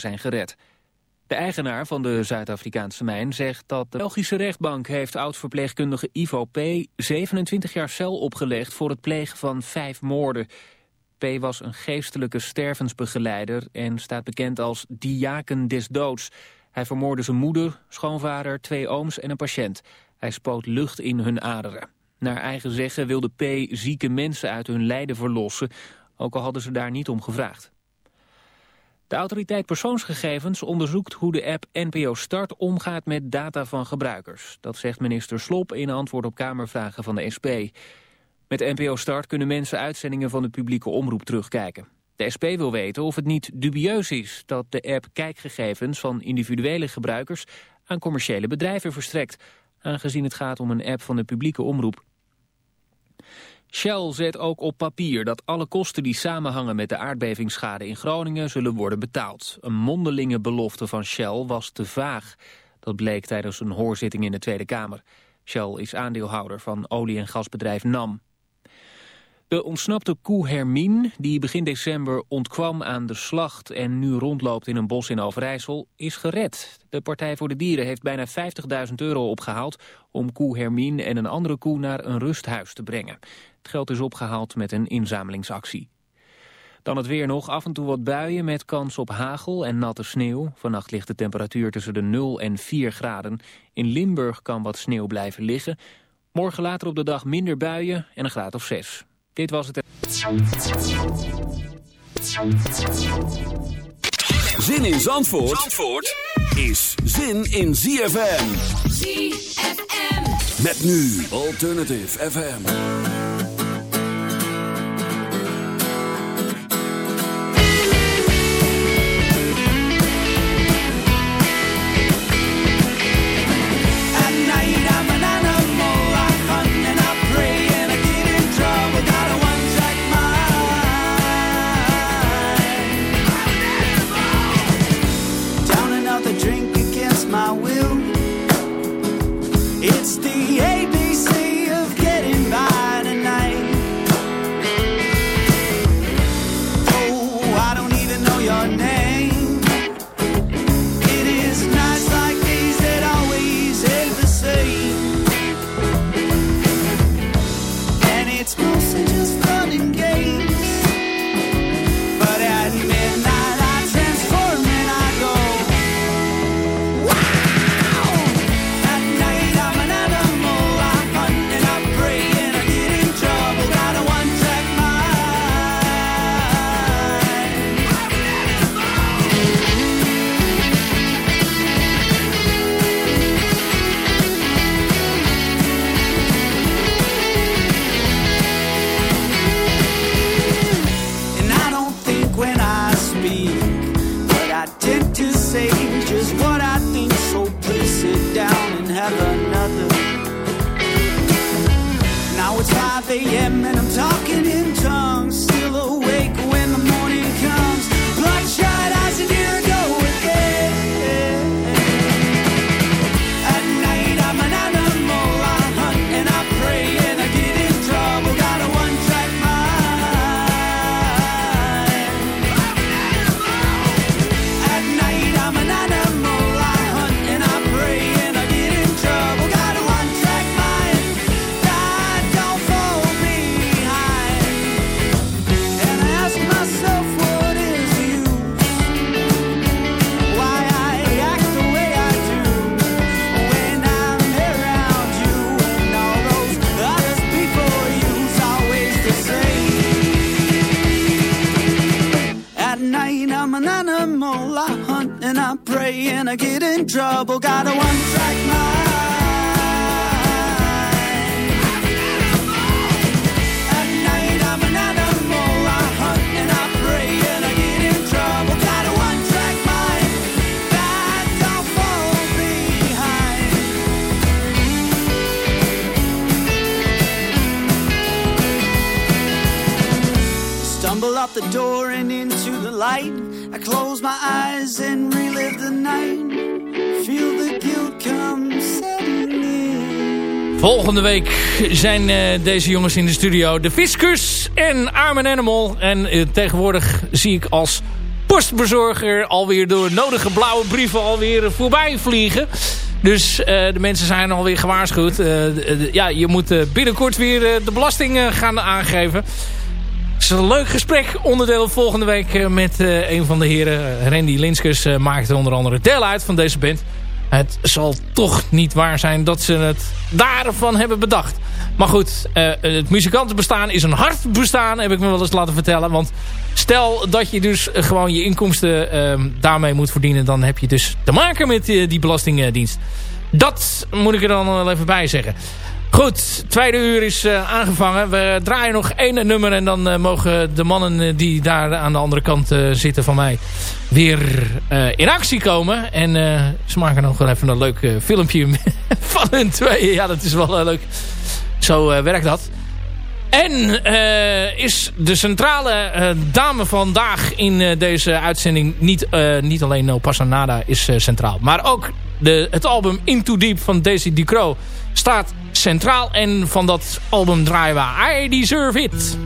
zijn gered. De eigenaar van de Zuid-Afrikaanse mijn zegt dat de Belgische rechtbank heeft oud-verpleegkundige Ivo P. 27 jaar cel opgelegd voor het plegen van vijf moorden. P. was een geestelijke stervensbegeleider en staat bekend als diaken des doods. Hij vermoordde zijn moeder, schoonvader, twee ooms en een patiënt. Hij spoot lucht in hun aderen. Naar eigen zeggen wilde P. zieke mensen uit hun lijden verlossen, ook al hadden ze daar niet om gevraagd. De autoriteit persoonsgegevens onderzoekt hoe de app NPO Start omgaat met data van gebruikers. Dat zegt minister Slop in antwoord op Kamervragen van de SP. Met NPO Start kunnen mensen uitzendingen van de publieke omroep terugkijken. De SP wil weten of het niet dubieus is dat de app kijkgegevens van individuele gebruikers aan commerciële bedrijven verstrekt, aangezien het gaat om een app van de publieke omroep. Shell zet ook op papier dat alle kosten die samenhangen met de aardbevingsschade in Groningen zullen worden betaald. Een mondelinge belofte van Shell was te vaag. Dat bleek tijdens een hoorzitting in de Tweede Kamer. Shell is aandeelhouder van olie- en gasbedrijf NAM. De ontsnapte koe Hermine, die begin december ontkwam aan de slacht... en nu rondloopt in een bos in Overijssel, is gered. De Partij voor de Dieren heeft bijna 50.000 euro opgehaald... om koe Hermine en een andere koe naar een rusthuis te brengen. Geld is opgehaald met een inzamelingsactie. Dan het weer nog, af en toe wat buien met kans op hagel en natte sneeuw. Vannacht ligt de temperatuur tussen de 0 en 4 graden. In Limburg kan wat sneeuw blijven liggen. Morgen later op de dag minder buien en een graad of 6. Dit was het. Zin in Zandvoort, Zandvoort is zin in ZFM. ZFM. Met nu Alternative FM. Volgende week zijn eh, deze jongens in de studio. De Fiscus en Arm Animal. En eh, tegenwoordig zie ik als postbezorger alweer door nodige blauwe brieven alweer voorbij vliegen. Dus uh, de mensen zijn alweer gewaarschuwd. Ja, je moet binnenkort weer de belasting gaan aangeven. Het is een leuk gesprek. Onderdeel volgende week met een van de heren. Randy Linskes maakte onder andere deel uit van deze band. Het zal toch niet waar zijn dat ze het daarvan hebben bedacht. Maar goed, uh, het muzikantenbestaan is een hard bestaan, heb ik me wel eens laten vertellen. Want stel dat je dus gewoon je inkomsten uh, daarmee moet verdienen... dan heb je dus te maken met uh, die belastingdienst. Dat moet ik er dan wel even bij zeggen. Goed, tweede uur is uh, aangevangen. We draaien nog één nummer en dan uh, mogen de mannen uh, die daar aan de andere kant zitten van mij weer in actie komen. En ze maken nog wel even een leuk filmpje van hun tweeën. Ja, dat is wel leuk. Zo werkt dat. En is de centrale dame vandaag in deze uitzending niet, niet alleen No Passa Nada is centraal. Maar ook de, het album Into Deep van Daisy Ducro staat centraal. En van dat album draaien we I Deserve It.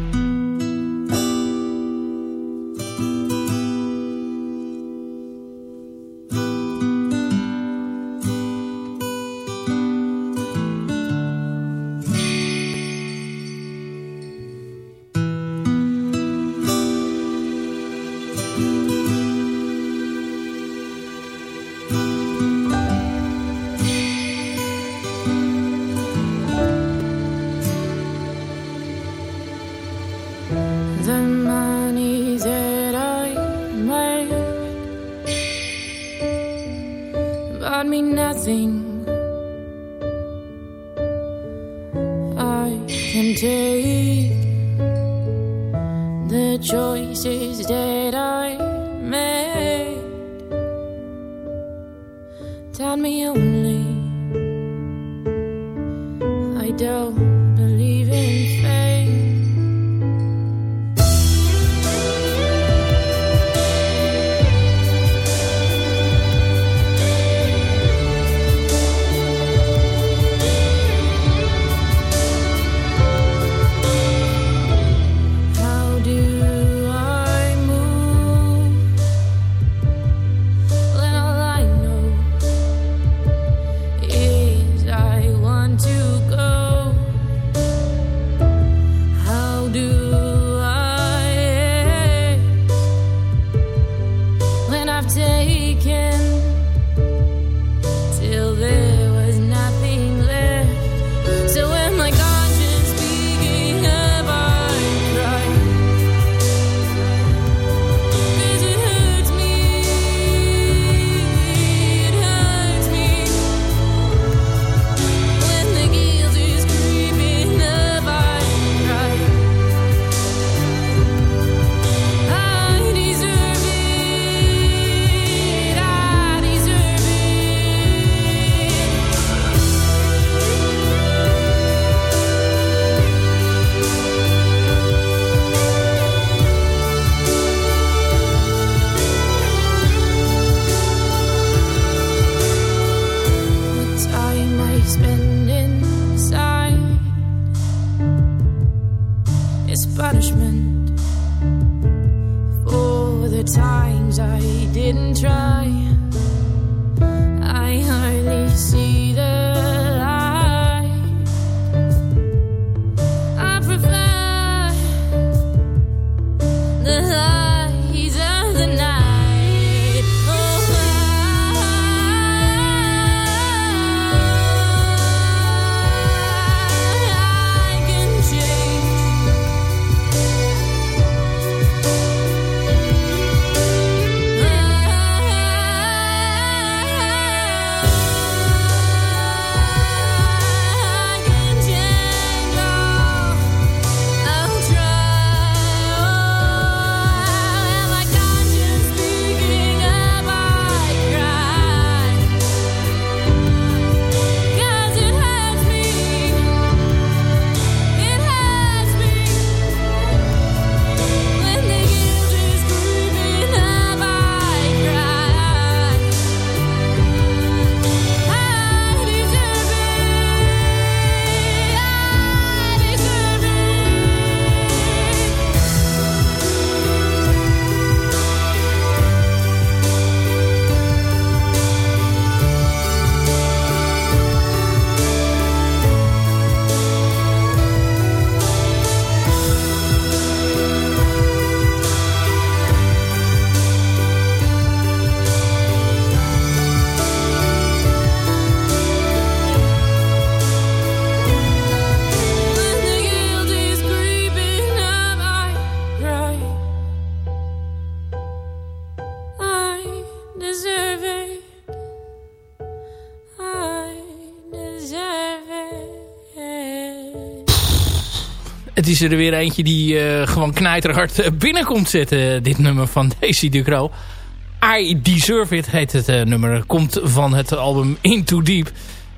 Het is er weer eentje die eh, gewoon knijterhard eh, binnenkomt zetten. Dit nummer van Daisy Ducro. I Deserve It heet het eh, nummer. Komt van het album Into Deep.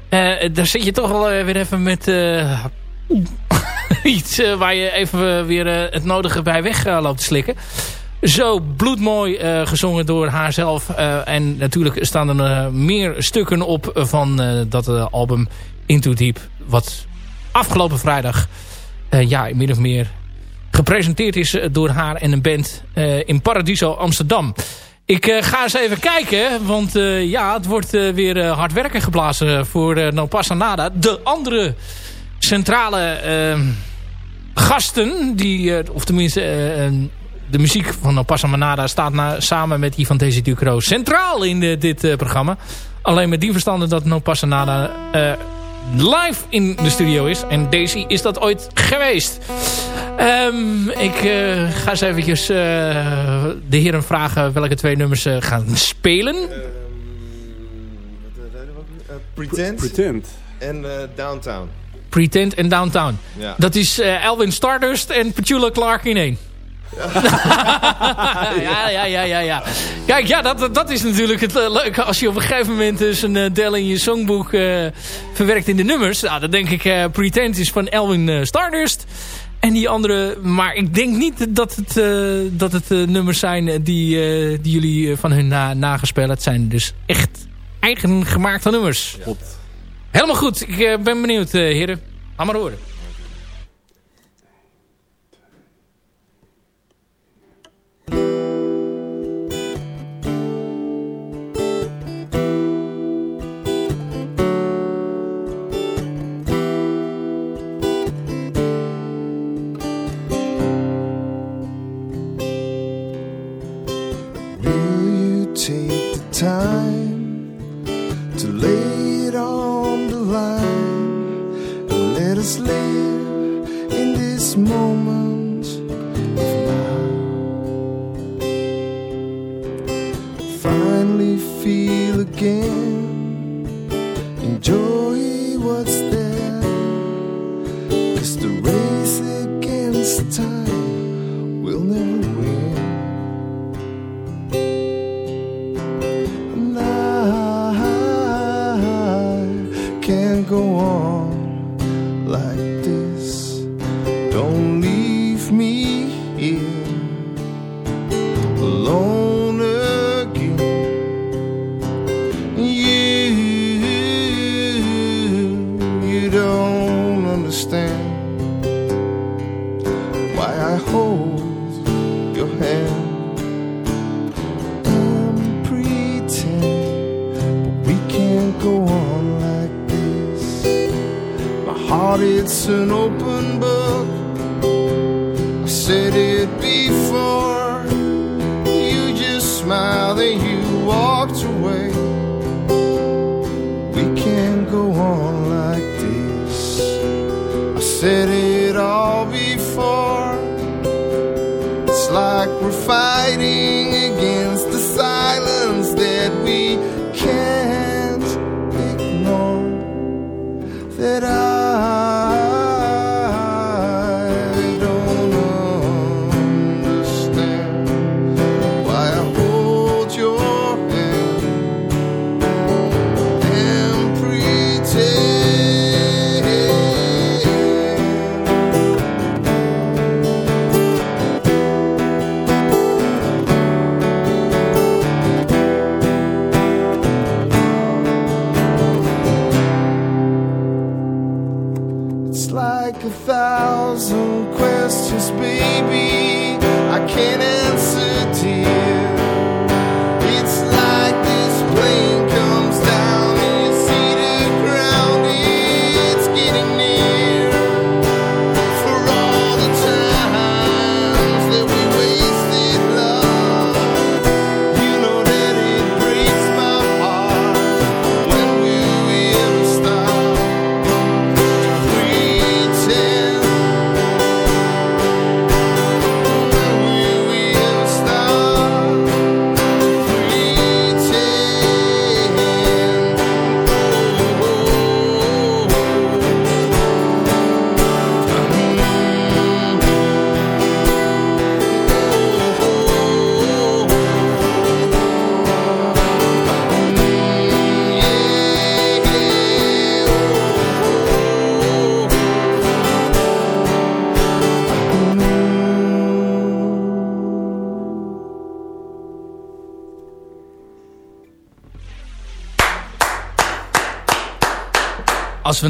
Eh, daar zit je toch wel eh, weer even met... eh, iets eh, waar je even weer eh, het nodige bij weg eh, loopt te slikken. Zo bloedmooi eh, gezongen door haarzelf. Eh, en natuurlijk staan er eh, meer stukken op van eh, dat eh, album Into Deep. Wat afgelopen vrijdag eh, ja, min of meer gepresenteerd is eh, door haar en een band eh, in Paradiso Amsterdam. Ik eh, ga eens even kijken, want eh, ja, het wordt eh, weer eh, hard werken geblazen voor eh No Nada. De andere centrale eh, gasten, die, eh, of tenminste eh, eh, de muziek van No Passa Nada staat samen met die van Daisy Ducro centraal in eh, dit eh, programma. Alleen met die verstanden dat No Nada eh, live in de studio is. En Daisy is dat ooit geweest. Ehm, ik eh, ga eens eventjes eh, de heren vragen welke twee nummers eh, gaan spelen. Uh, pretend, Pretend. en eh, Downtown. Pretend en Downtown. Ja. Dat is eh, Elwin Stardust en Petula Clark in één. ja, ja, ja, ja, ja. Kijk, ja, dat, dat is natuurlijk het eh, leuke. Als je op een gegeven moment dus een eh, deel in je songboek eh, verwerkt in de nummers. Nou, dan denk ik uh, Pretend is van Elwin Stardust. En die andere, maar ik denk niet dat het, uh, dat het uh, nummers zijn die, uh, die jullie van hun na, nagespeeld. Het zijn dus echt eigen gemaakte nummers. Klopt. Helemaal goed. Ik ben benieuwd, heren. Ga maar horen. Time 'cause the race against time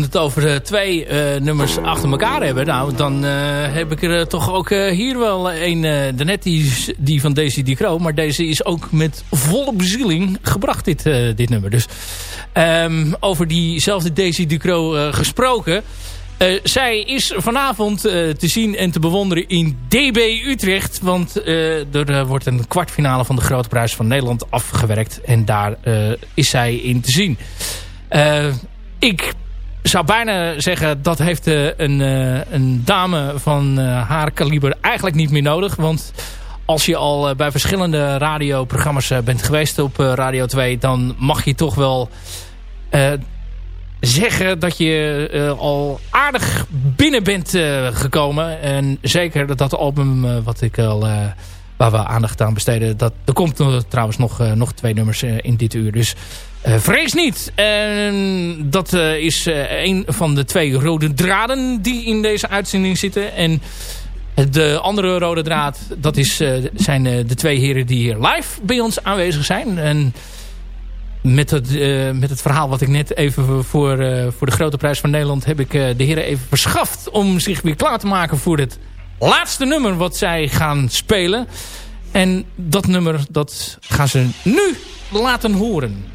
we het over de twee eh, nummers achter elkaar hebben... Nou, dan eh, heb ik er eh, toch ook eh, hier wel een... eh daarnet die, die van Daisy Ducro. Maar deze is ook met volle bezieling gebracht, dit, eh, dit nummer. Dus ehm, over diezelfde Daisy eh, gesproken... Eh, zij is vanavond eh, te zien en te bewonderen in DB Utrecht. Want eh, er eh, wordt een kwartfinale van de Grote Prijs van Nederland afgewerkt. En daar eh, is zij in te zien. Eh, ik zou bijna zeggen dat heeft eh, een, eh, een dame van eh, haar kaliber eigenlijk niet meer nodig. Want als je al bij verschillende radioprogramma's bent geweest op Radio 2... dan mag je toch wel zeggen dat je al aardig binnen bent gekomen. En zeker dat dat album wat ik al... waar we aandacht aan besteden. Dat, er komt trouwens nog, nog twee nummers in dit uur. Dus eh, vrees niet. En dat eh, is eh, een van de twee rode draden die in deze uitzending zitten. En de andere rode draad, dat is, zijn de twee heren die hier live bij ons aanwezig zijn. En met het, met het verhaal wat ik net even voor, voor de Grote Prijs van Nederland... heb ik de heren even verschaft om zich weer klaar te maken voor het laatste nummer wat zij gaan spelen. En dat nummer, dat gaan ze nu laten horen.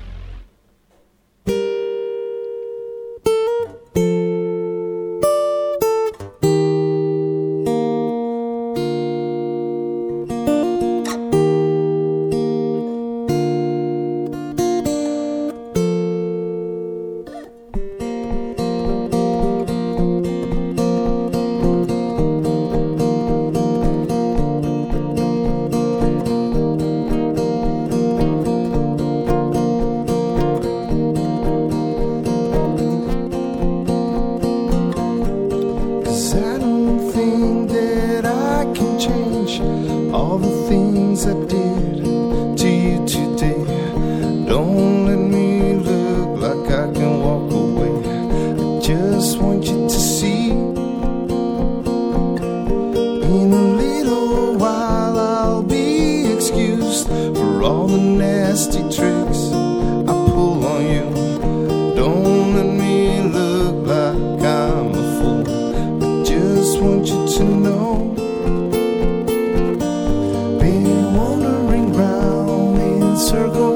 In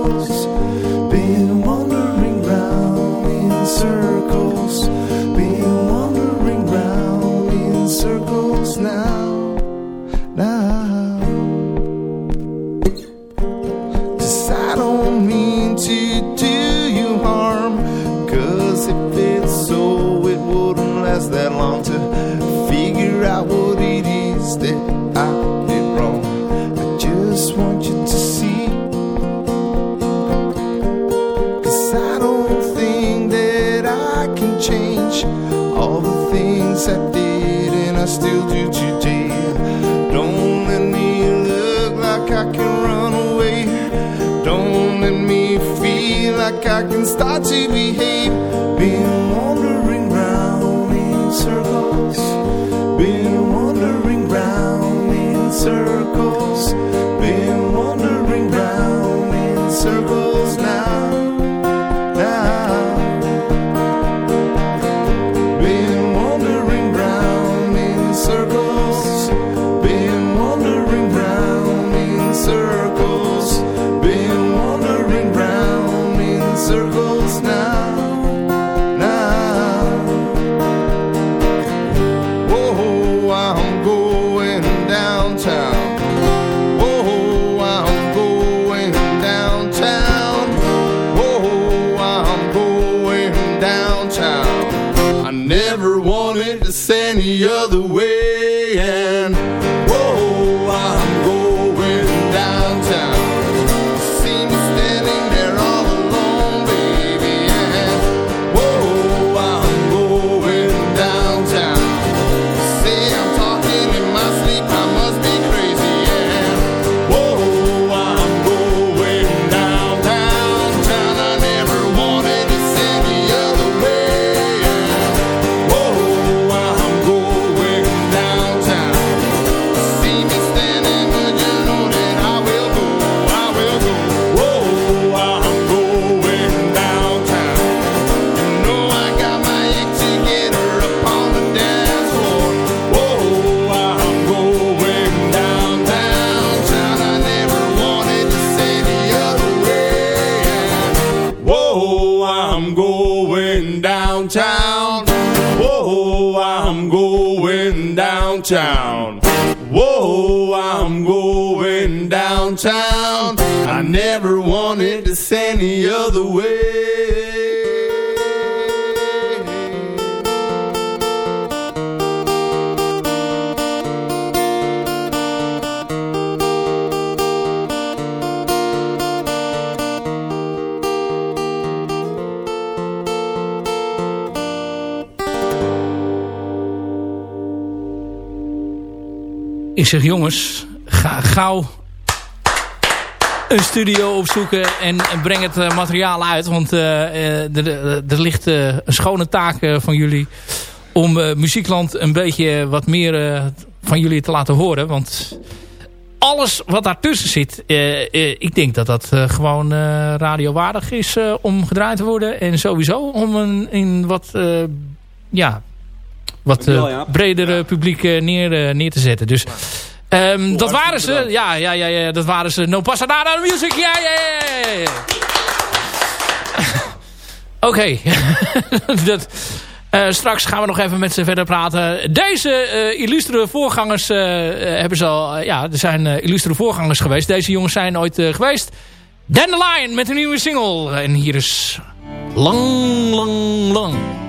zeg jongens, ga gauw een studio opzoeken en breng het eh, materiaal uit. Want eh, er, er- ligt een schone taak van jullie om Muziekland een beetje wat meer van jullie te laten horen. Want alles wat daartussen zit, ik denk dat dat gewoon radiowaardig is om gedraaid te worden. En sowieso om een in wat, ja, wat bredere publiek neer, neer te zetten. Dus ehm, dat waren ze. Ja, ja, ja, ja, dat waren ze. No passa nada music. Ja, ja, ja. Oké. dat... eh, straks gaan we nog even met ze verder praten. Deze eh, illustere voorgangers eh, hebben ze al... ja, er zijn illustere voorgangers geweest. Deze jongens zijn ooit geweest. Dandelion met een nieuwe single. En hier is... Lang, lang, lang.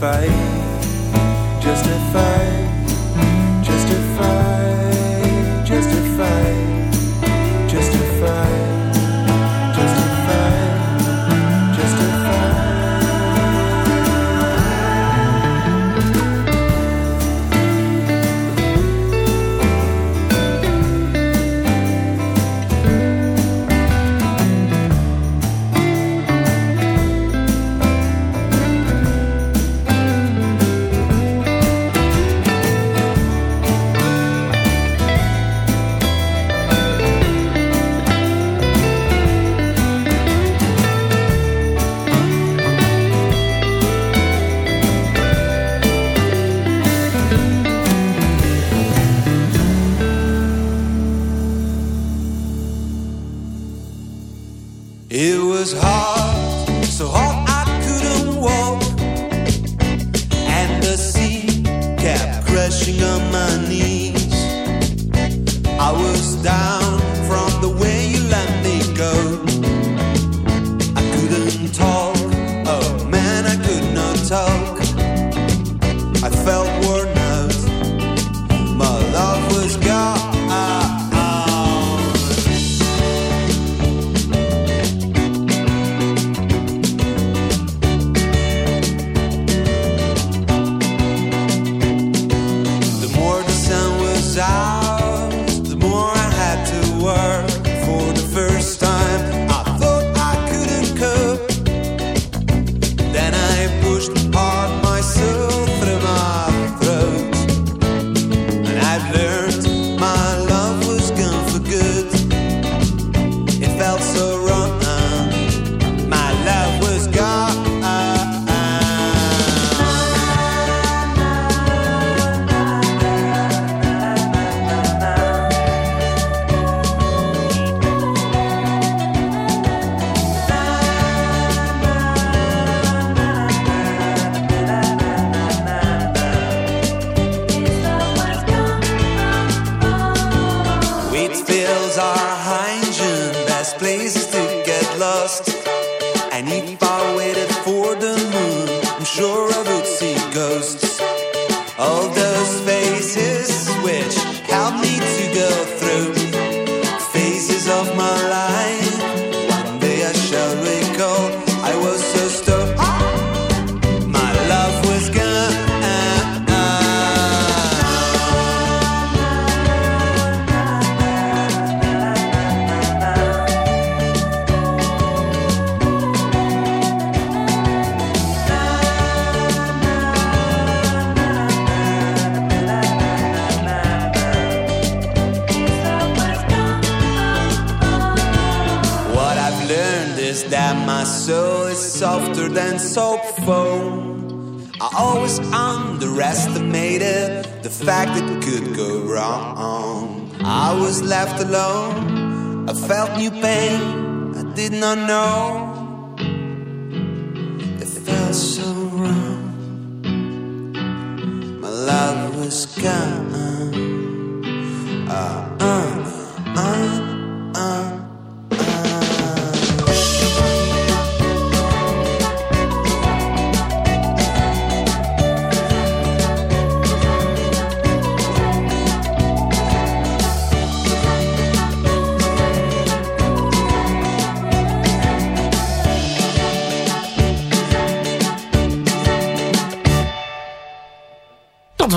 You live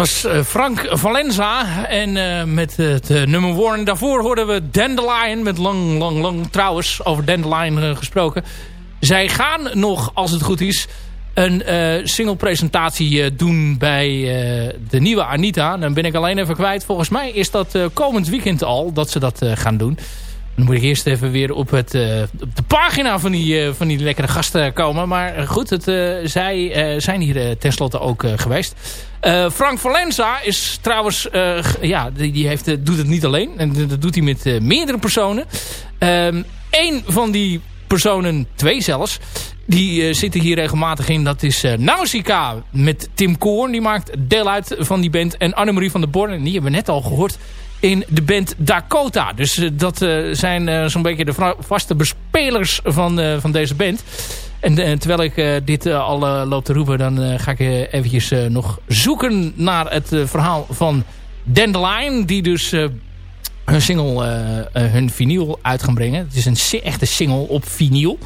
was eh, Frank Valenza. En eh, met het eh, nummer Warren. Daarvoor hoorden we Dandelion. Met lang, lang, lang trouwens over Dandelion gesproken. Zij gaan nog, als het goed is... een single presentatie doen bij de nieuwe Anita. Dan ben ik alleen even kwijt. Volgens mij is dat komend weekend al dat ze dat gaan doen. Dan moet ik eerst even weer op, het, op de pagina van die, van die lekkere gasten komen. Maar goed, het, zij zijn hier tenslotte ook geweest. Eh, Frank Valenza is trouwens... eh, ja, die, die heeft, eh, doet het niet alleen. En dat doet hij met meerdere personen. Eén van die personen, twee zelfs... Die zitten hier regelmatig in. Dat is Nausicaa met Tim Koorn. Die maakt deel uit van die band. En Annemarie van der Born. Die hebben we net al gehoord in de band Dakota. Dus dat zijn zo'n beetje de vaste bespelers van, van deze band. En eh, terwijl ik eh, dit eh, al loop te roepen... dan ga ik eventjes nog zoeken naar het verhaal van Dandelion. Die dus hun single, hun vinyl uit gaan brengen. Het is een echte single op vinyl.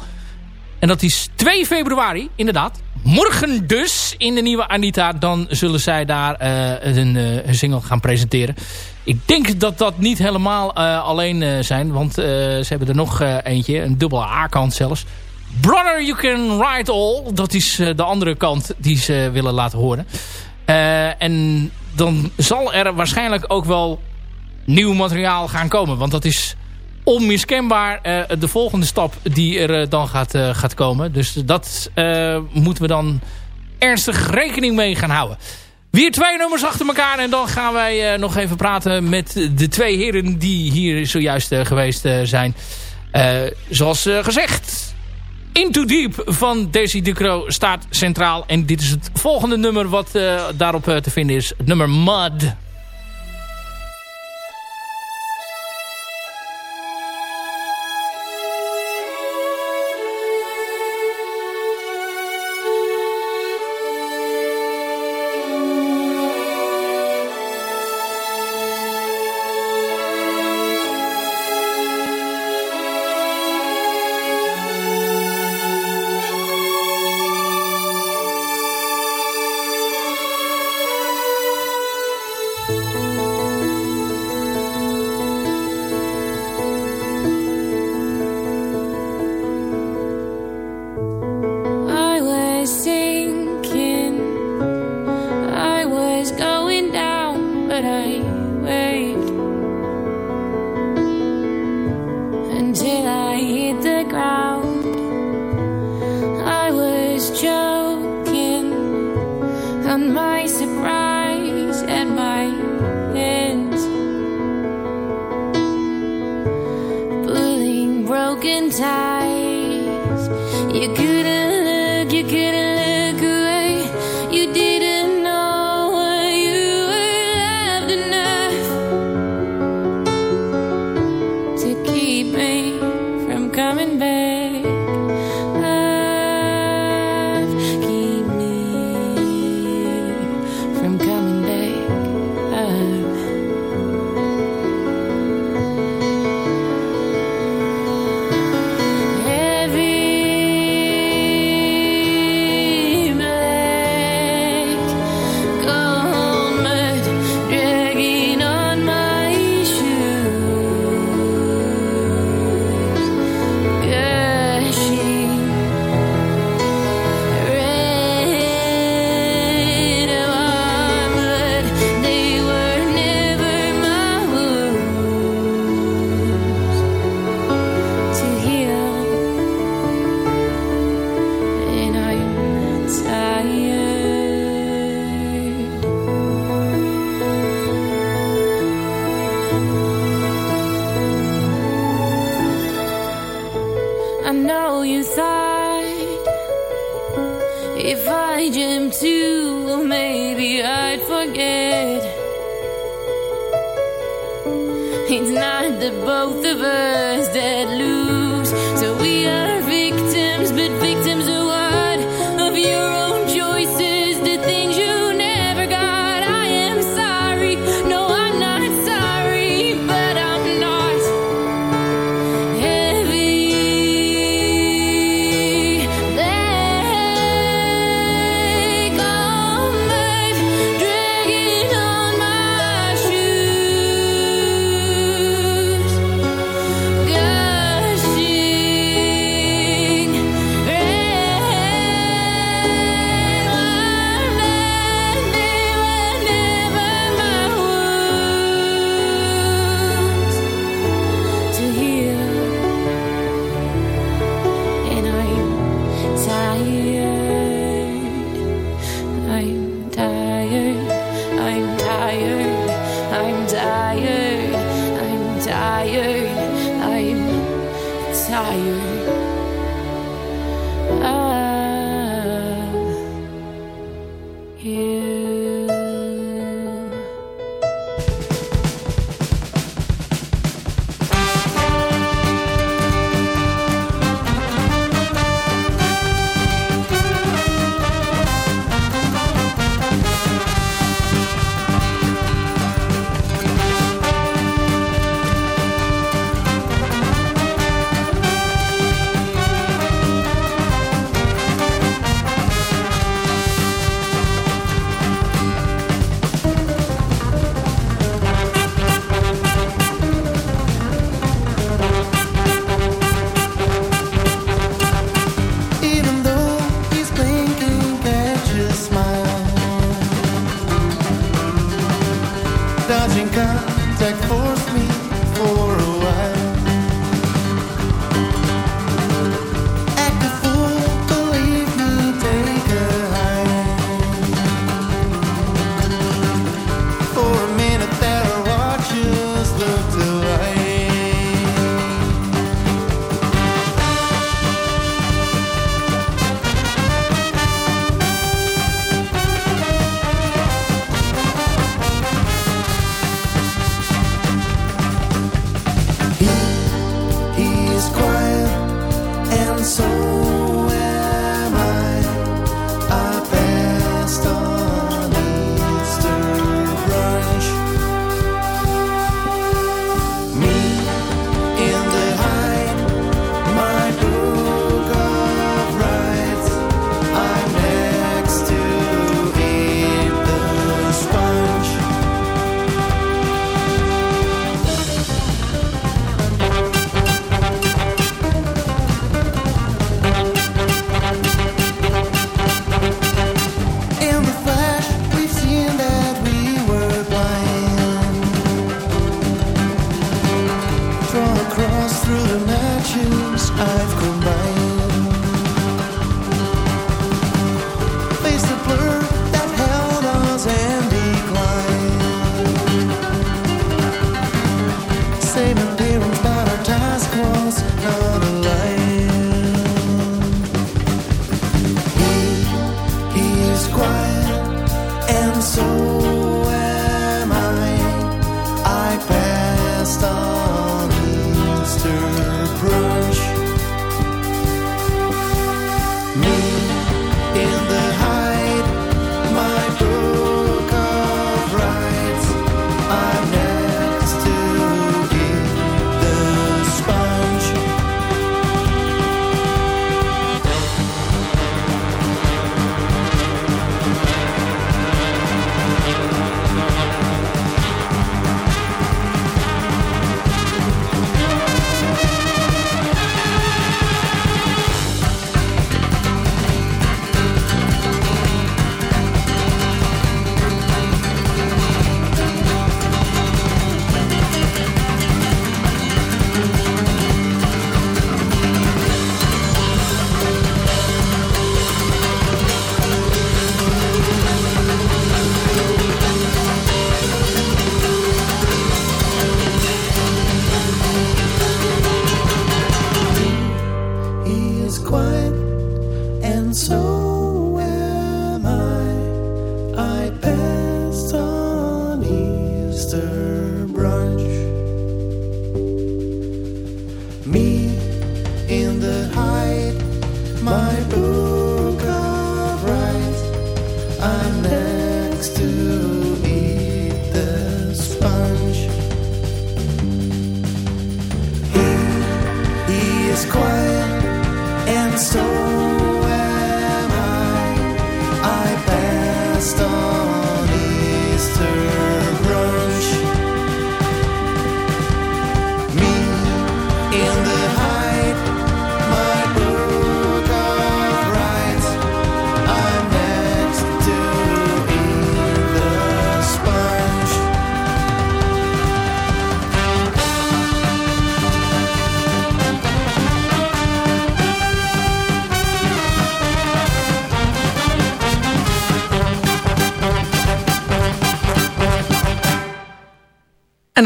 En dat is 2 februari, inderdaad. Morgen dus in de nieuwe Anita. Dan zullen zij daar eh, een, single gaan presenteren. Ik denk dat dat niet helemaal alleen zijn. Want ze hebben er nog eentje. Een dubbele A-kant zelfs. Brother, you can ride all. Dat is eh, de andere kant die ze willen laten horen. Eh, en dan zal er waarschijnlijk ook wel nieuw materiaal gaan komen. Want dat is onmiskenbaar eh, de volgende stap die er dan gaat, gaat komen. Dus dat moeten we dan ernstig rekening mee gaan houden. Weer twee nummers achter elkaar en dan gaan wij nog even praten met de twee heren die hier zojuist geweest zijn. Zoals gezegd, Into Deep van Daisy Ducro staat centraal. En dit is het volgende nummer wat eh, daarop eh, te vinden is. Het nummer Mud.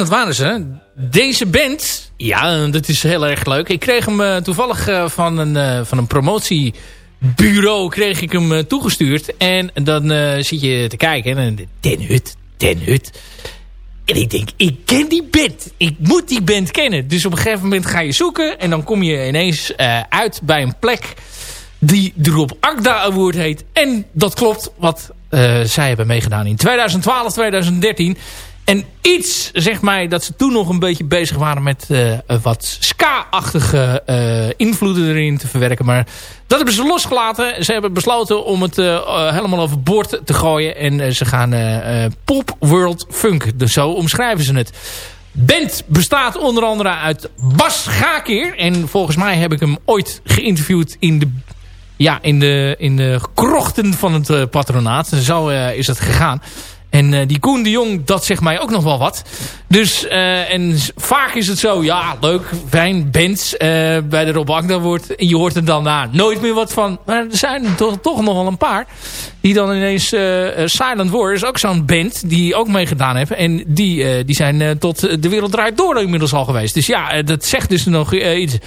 Dat waren ze. Deze band, ja, dat is heel erg leuk. Ik kreeg hem eh, toevallig eh, van, een, eh, van een promotiebureau kreeg ik hem toegestuurd. En dan zit je te kijken en Den Hut. En ik denk, ik ken die band. Ik moet die band kennen. Dus op een gegeven moment ga je zoeken. En dan kom je ineens uit bij een plek die de Akda Award heet. En dat klopt wat zij hebben meegedaan in 2012, 2013. En iets zegt mij dat ze toen nog een beetje bezig waren met eh, wat ska-achtige eh, invloeden erin te verwerken. Maar dat hebben ze losgelaten. Ze hebben besloten om het eh, helemaal overboord te gooien. En ze gaan pop world funk. Dus zo omschrijven ze het. Band bestaat onder andere uit Bas Gakeer. En volgens mij heb ik hem ooit geïnterviewd in de, ja, in de, in de krochten van het patronaat. Zo is het gegaan. En eh, die Koen de Jong, dat zegt mij ook nog wel wat. Dus, eh, en vaak is het zo, ja, leuk, fijn, bands eh, bij de Rob Agda wordt. En je hoort er dan na nooit meer wat van. Maar er zijn toch, nog wel een paar. Die dan ineens, Silent War is ook zo'n band die ook meegedaan hebben. En die, die zijn tot de wereld draait door inmiddels al geweest. Dus ja, dat zegt dus nog iets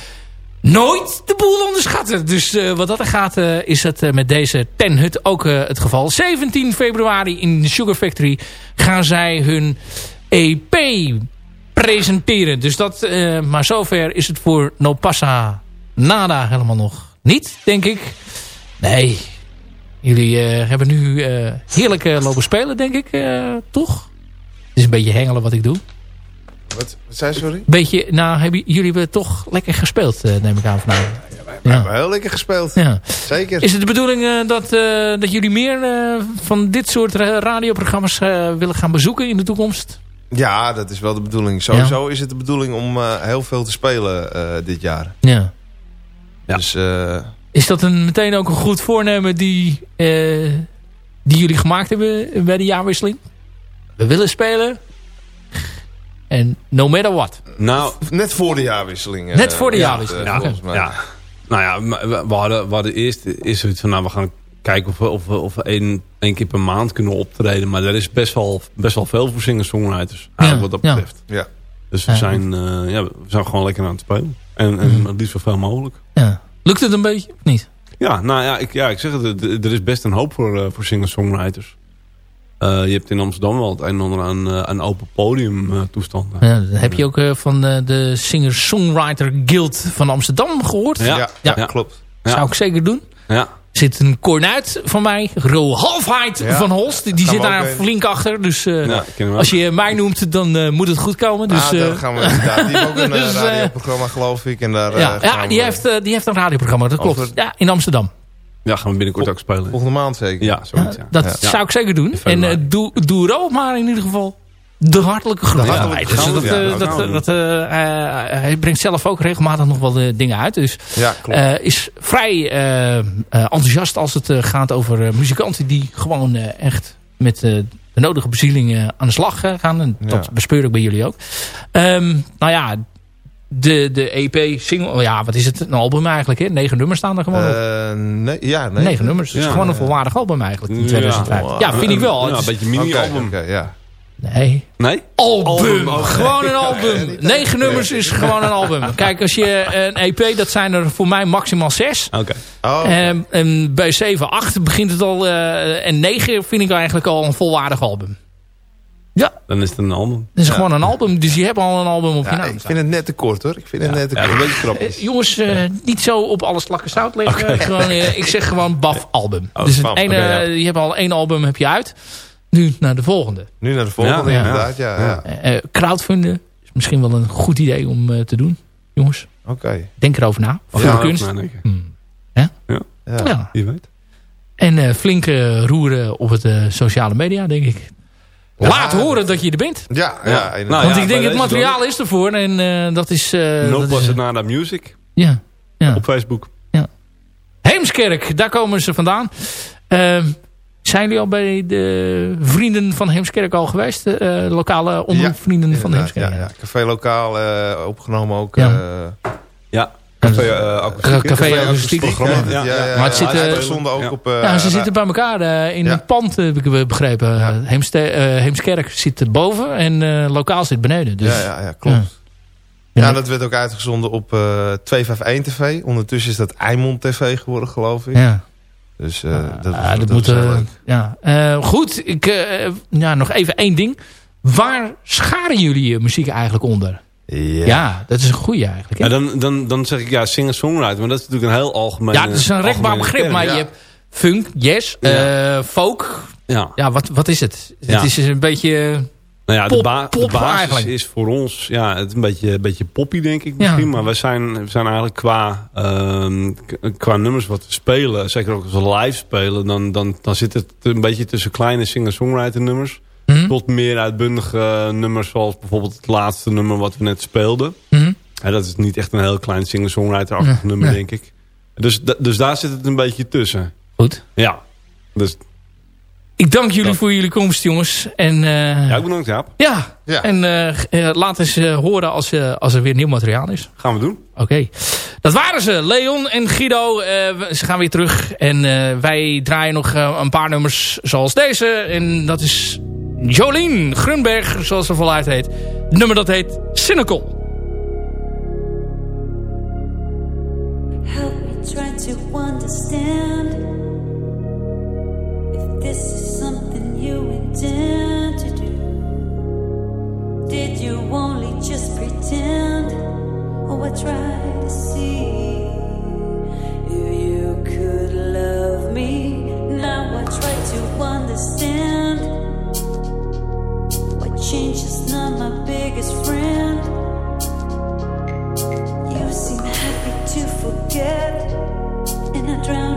nooit de boel onderschatten. Dus eh, wat dat er gaat, eh, is het eh, met deze Ten Hut ook het geval. 17 februari in de Sugar Factory gaan zij hun EP presenteren. Dus dat, maar zover is het voor No Passa Nada helemaal nog niet, denk ik. Nee, jullie hebben nu heerlijk lopen spelen, denk ik, toch? Het is een beetje hengelen wat ik doe. Wat, wat zei je, sorry? Beetje, nou, hebben, jullie hebben toch lekker gespeeld, eh, neem ik aan vanavond. We hebben heel lekker gespeeld. Ja. Zeker. Is het de bedoeling eh, dat, eh, dat jullie meer van dit soort ra- radioprogramma's willen gaan bezoeken in de toekomst? Ja, dat is wel de bedoeling. Sowieso is het de bedoeling om heel veel te spelen dit jaar. Ja. Dus Is dat een, meteen ook een goed voornemen die, die jullie gemaakt hebben bij de jaarwisseling? We willen spelen. En no matter what. Nou, net voor de jaarwisseling. eh, Net voor de ja, jaarwisseling. eh, Ja. ja. Nou ja, maar we, hadden, we hadden eerst is zoiets van, nou, we gaan kijken of we, of we, of we één, één keer per maand kunnen optreden. Maar er is best wel, best wel veel voor singer-songwriters. Eigenlijk wat dat ja. betreft. Ja. Dus we, Ja. zijn, eh, ja, we zijn gewoon lekker aan het spelen. En, en Mhm. het liefst zoveel mogelijk. Ja. Lukt het een beetje of niet? Ja, nou ja, ik, ja, ik zeg het. Er er is best een hoop voor, eh, voor singer-songwriters. Eh, je hebt in Amsterdam wel het een en ander aan, aan open podium eh, toestanden. Ja, dat heb je ook van de Singer-Songwriter Guild van Amsterdam gehoord. Ja, Ja, Ja. ja, klopt. Ja. Zou ik zeker doen. Ja. zit een kornuit van mij. Ro Halfheid Ja, van Holst. Die zit daar flink achter. Dus eh, als je mij noemt, dan moet het goed komen. Dus, ah, daar gaan we inderdaad. Die heeft ook een Dus, radioprogramma, geloof ik. En daar, ja, we- die, heeft, die heeft een radioprogramma. Dat klopt. Over- Ja, in Amsterdam. Ja, gaan we binnenkort ook spelen. Volgende maand zeker. Ja, zoiets. Ja. Dat Ja. zou ik zeker doen. En eh, doe, doe Ro maar in ieder geval de hartelijke groet. dus eh, eh, hij brengt zelf ook regelmatig nog wel eh, dingen uit. Dus Ja, klopt. eh, is vrij enthousiast als het gaat over muzikanten die gewoon eh, echt met de nodige bezieling eh, aan de slag gaan. En dat Ja. bespeur ik bij jullie ook. Ehm, nou ja, de, de EP single, oh ja, wat is het? Een album eigenlijk, hè? Negen nummers staan er gewoon op. Eh, nee, ja, nee. Negen nummers. Het is Ja. gewoon een volwaardig album eigenlijk in Ja. 2015. Ja, vind ik wel. Ja, een beetje mini-album. oké, ja. Nee. Nee? Album. Gewoon een album. Negen nummers is gewoon een album. Kijk, als je een EP, dat zijn er voor mij maximaal zes. Oké. Oh, Ehm, en bij 7, 8 begint het al. eh, en 9 vind ik eigenlijk al een volwaardig album. Ja, Dan is het een album. het is gewoon een album. Dus je hebt al een album op je ja, naam ik vind het net te kort hoor. Ik vind het net te Ja, kort. een beetje krapjes. Eh, jongens, eh, niet zo op alle slakken zout leggen. Gewoon, eh, ik zeg gewoon BAF album. Oh, dus het ene, je hebt al één album heb je uit. Nu naar de volgende. Nu naar de volgende Ja, ja. inderdaad. Ja, ja. Crowdfunden is misschien wel een goed idee om eh, te doen. Jongens, Oké. denk erover na. Voor Ja, de kunst. Hmm. Ja. Ja. Je weet. En eh, flink eh, roeren op het sociale media, denk ik. Laat Ja, horen dat je er bent. Ja, ja. Ja. Nou, Want ja, ik denk het materiaal is ervoor. En eh, dat is... eh, No Nada Music ja, ja. op Facebook. Heemskerk, daar komen ze vandaan. Ehm, zijn jullie al bij de vrienden van Heemskerk al geweest? De eh, lokale omroepvrienden van Heemskerk? ja, ja. Café lokaal eh, opgenomen ook. Ja. eh, Ja. Café uh, Akoestiek. Café Akoestiek. Programma. Ja, ja, ja, Maar het zit, eh, ook ja. op... eh, Ja, ze ra- zitten bij elkaar eh, in Ja. een pand, heb ik begrepen. Ja. Heemste, eh, Heemskerk zit boven en eh, lokaal zit beneden. Dus, ja, ja, ja, klopt. Ja. Dat werd ook uitgezonden op eh 251 TV. Ondertussen is dat Eimond TV geworden, geloof ik. ja. Dus eh, dat, Ah, is- dat dat moet, eh, ja. Eh, goed, ik, eh, ja, nog even één ding. Waar scharen jullie je muziek eigenlijk onder? Ja. Ja, dat is een goeie eigenlijk. Ja, dan, dan, dan zeg ik ja, singer-songwriter. Maar dat is natuurlijk een heel algemeen... Ja, het is een rechtbaar begrip, maar ja. je hebt funk, jazz, Ja. eh, folk. Ja. Ja, wat, wat is het? Het is een beetje... Nou ja, Pop- de, ba pop de basis eigenlijk. is voor ons ja, het een beetje, een beetje poppy, denk ik misschien. Ja. Maar we zijn, we zijn eigenlijk qua, ehm, qua nummers wat we spelen... zeker ook als we live spelen... dan, dan, dan zit het een beetje tussen kleine singer-songwriter nummers... Mhm. tot meer uitbundige nummers... zoals bijvoorbeeld het laatste nummer wat we net speelden. Mhm. Ja, dat is niet echt een heel klein singer-songwriter-achtig Ja, nummer, denk ik. Dus, dus daar zit het een beetje tussen. Goed. Ja, dus Ik dank jullie voor jullie komst, jongens. En, eh, ja, ik bedankt, Jaap. ja. Ja. en eh, eh, laat eens horen als, als er weer nieuw materiaal is. Gaan we doen. Oké. Dat waren ze. Leon en Guido. eh, we- ze gaan weer terug. En eh, wij draaien nog een paar nummers zoals deze. En dat is Jolien Grunberg, zoals ze voluit heet. Het nummer dat heet Cynical. Help me try to understand if this is something you intend to do. Did you only just pretend? Oh, I try to see if you could love me. Now I try to understand change is not my biggest friend. You seem happy to forget, and I drown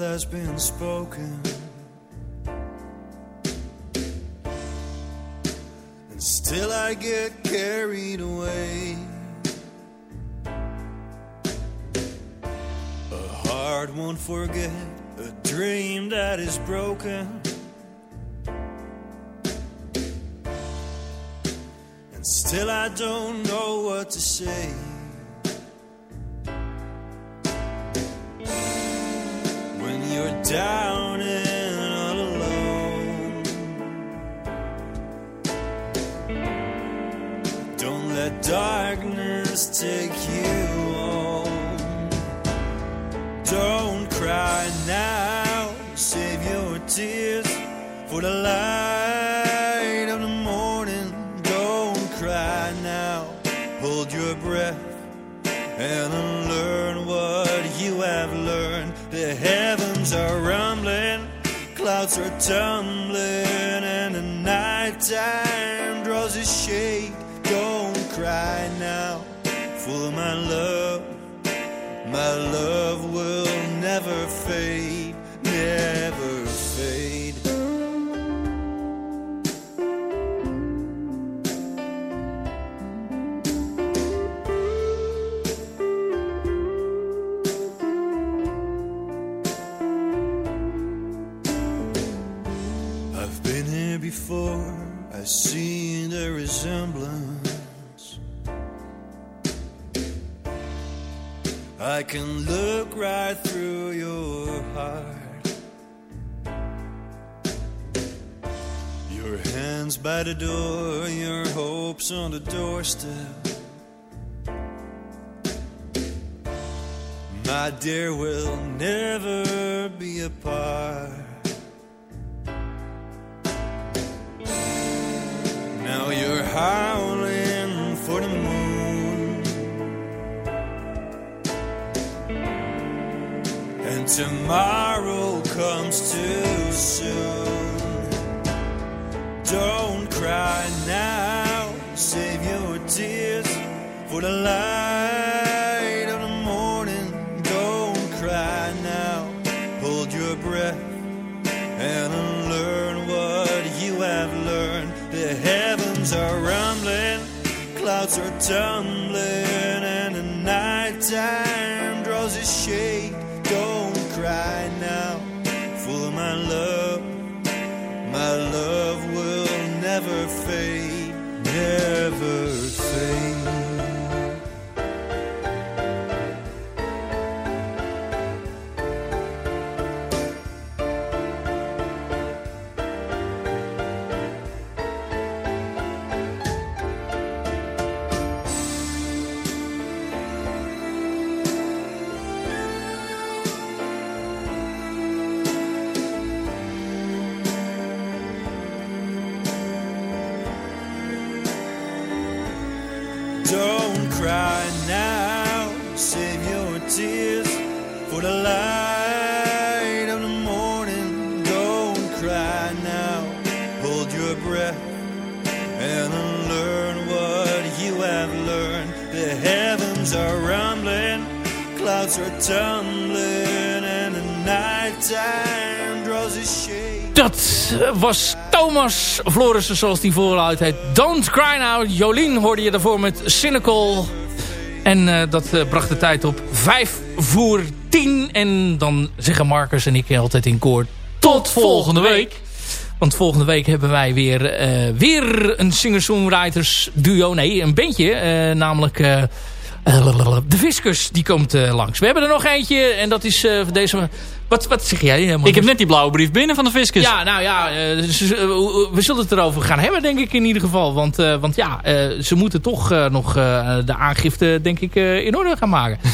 has been spoken. And still I get carried away. A heart won't forget a dream that is broken. And still I don't know what to say. Down and all alone, don't let darkness take you home. Don't cry now, save your tears for the light of the morning. Don't cry now, hold your breath and unlearn what you have learned. The heavens are rumbling, clouds are tumbling, and the nighttime draws a shade. Don't cry now, for my love, my love will never fade, I can look right through your heart. Your hands by the door, your hopes on the doorstep. My dear, we'll never be apart. Howling for the moon. And tomorrow comes too soon. Don't cry now, save your tears for the light tumbling, and the nighttime draws a shade. Don't cry now, for my love, my love will never fade, never was Thomas Florissen, zoals die vooruit heet. Don't Cry Now. Jolien hoorde je daarvoor met Cynical. En eh, dat eh, bracht de tijd op 5 voor 10. En dan zeggen Marcus en ik altijd in koor... Tot volgende week. Want volgende week hebben wij weer, eh, weer een singer-songwriters duo. Nee, een bandje. namelijk... de Viscus, die komt langs. We hebben er nog eentje. En dat is deze... Wat, wat zeg jij? eh, Ik heb net die blauwe brief binnen van de fiscus. ja, nou ja, eh, eh, we zullen het erover gaan hebben, denk ik in ieder geval. Want, eh, want ja, ze moeten toch nog de aangifte, denk ik, in orde gaan maken.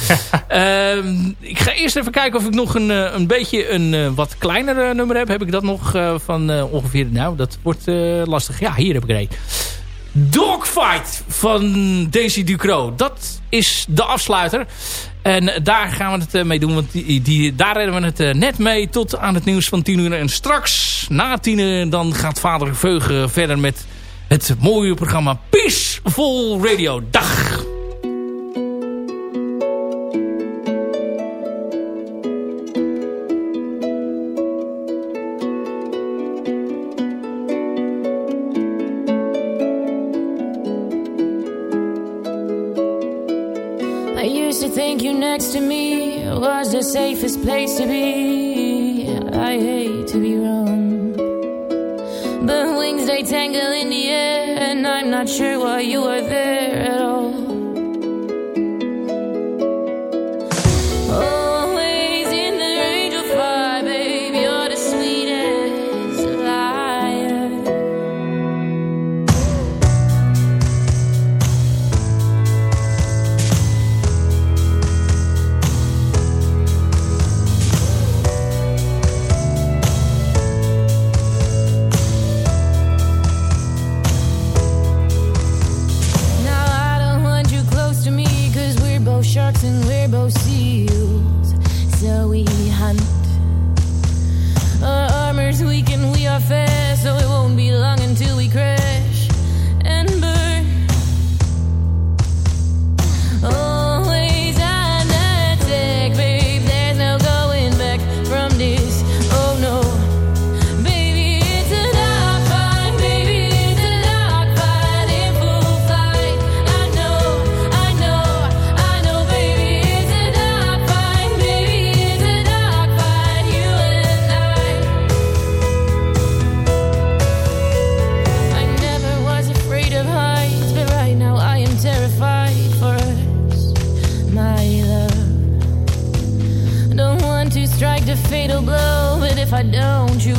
Ehm, ik ga eerst even kijken of ik nog een, een beetje een wat kleiner eh, nummer heb. Heb ik dat nog van ongeveer... Nou, dat wordt lastig. Ja, hier heb ik er een. Dogfight van Daisy Ducro. Dat is de afsluiter. En daar gaan we het eh, mee doen. Want die, daar redden we het eh, net mee tot aan het nieuws van 10 uur. En straks na 10 uur dan gaat vader Veugen verder met het mooie programma Peaceful Radio. Dag! safest place to be. I hate it'll blow, but if I don't, you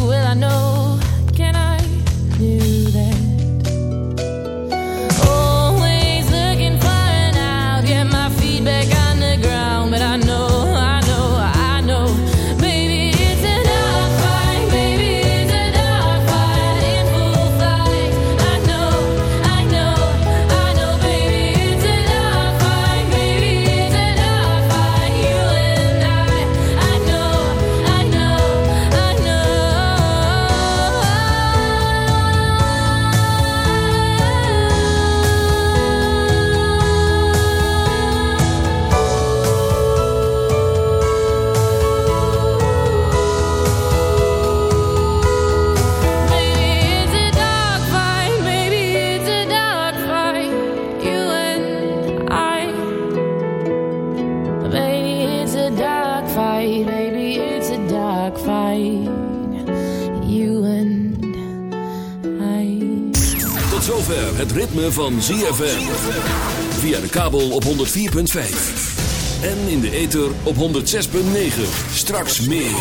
104.5. En in de ether op 106.9. Straks meer.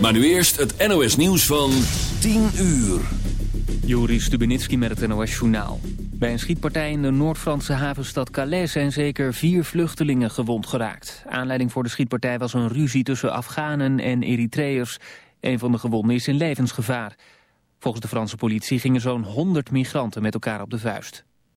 Maar nu eerst het NOS nieuws van 10 uur. Joris Stubenitski met het NOS-journaal. Bij een schietpartij in de Noord-Franse havenstad Calais zijn zeker vier vluchtelingen gewond geraakt. Aanleiding voor de schietpartij was een ruzie tussen Afghanen en Eritreërs. Een van de gewonden is in levensgevaar. Volgens de Franse politie gingen zo'n 100 migranten met elkaar op de vuist.